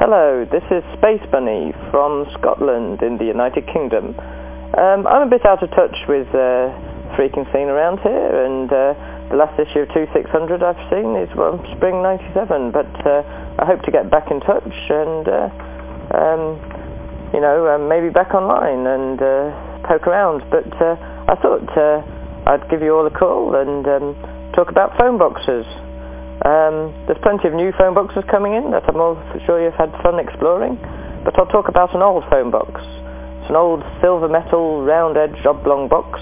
Hello, this is Space Bunny from Scotland in the United Kingdom. Um, I'm a bit out of touch with uh, freaking scene around here, and uh, the last issue of 2600 I've seen is well, Spring 97, but uh, I hope to get back in touch and, um, you know, maybe back online and poke around. But I thought I'd give you all a call and um, talk about phone boxes. Um, there's plenty of new phone boxes coming in that I'm sure you've had fun exploring, but I'll talk about an old phone box. It's an old silver metal round-edged oblong box.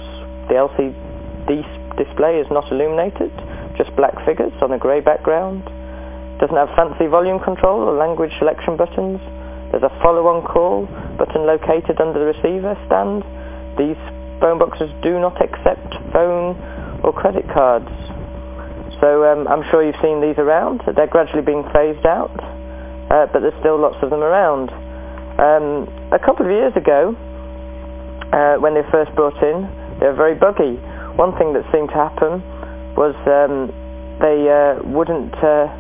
The LCD display is not illuminated, just black figures on a grey background. Doesn't have fancy volume control or language selection buttons. There's a follow-on call button located under the receiver stand. These phone boxes do not accept phone or credit cards. So um, I'm sure you've seen these around. They're gradually being phased out, uh, but there's still lots of them around. Um, a couple of years ago, uh, when they were first brought in, they were very buggy. One thing that seemed to happen was um, they uh, wouldn't uh,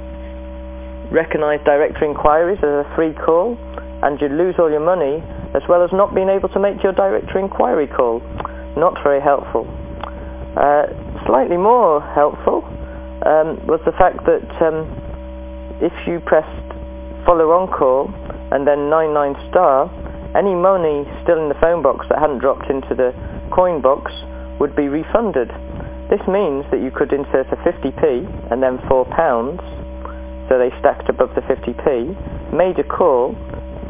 recognize directory inquiries as a free call, and you'd lose all your money, as well as not being able to make your directory inquiry call. Not very helpful. Uh, slightly more helpful um, was the fact that um, if you pressed follow on call and then 99 star, any money still in the phone box that hadn't dropped into the coin box would be refunded. This means that you could insert a 50p and then £4, so they stacked above the 50p, made a call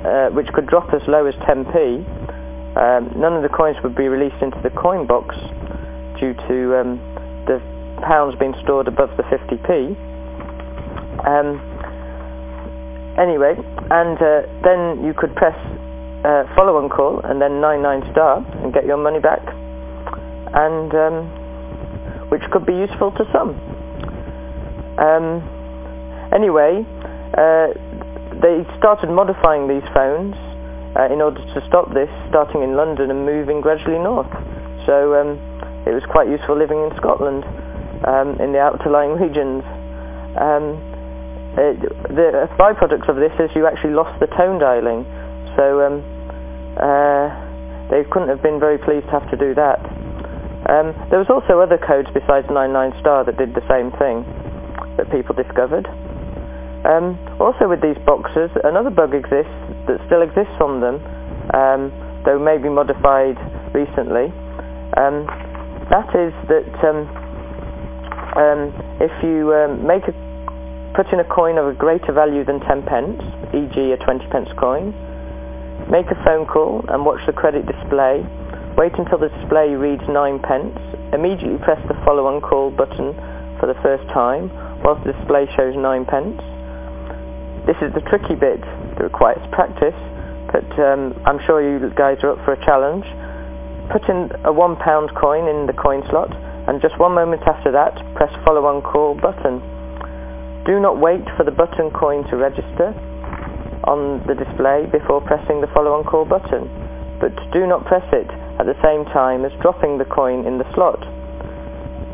uh, which could drop as low as 10p. Um, none of the coins would be released into the coin box due to um, pounds being stored above the 50p. Um, anyway, and uh, then you could press uh, follow on call and then 99 star and get your money back, and um, which could be useful to some. Um, anyway, uh, they started modifying these phones uh, in order to stop this, starting in London and moving gradually north. So um, it was quite useful living in Scotland um, in the outlying regions. Um, it, the byproducts of this is you actually lost the tone dialing, so um, uh, they couldn't have been very pleased to have to do that. Um, there was also other codes besides 99 star that did the same thing that people discovered. Um, also with these boxes, another bug exists that still exists on them, um, though maybe modified recently. that is that um, if you um, make a, put in a coin of a greater value than 10 pence, e.g. a 20 pence coin, make a phone call and watch the credit display, wait until the display reads 9 pence, immediately press the follow on call button for the first time whilst the display shows 9 pence. This is the tricky bit that requires practice, but um, I'm sure you guys are up for a challenge. Put in a £1 coin in the coin slot and just one moment after that, press follow on call button. Do not wait for the button coin to register on the display before pressing the follow on call button, but do not press it at the same time as dropping the coin in the slot.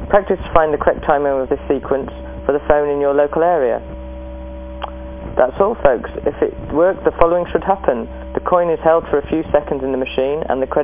Practice to find the correct timing of this sequence for the phone in your local area. That's all folks. If it worked, the following should happen. The coin is held for a few seconds in the machine and the credit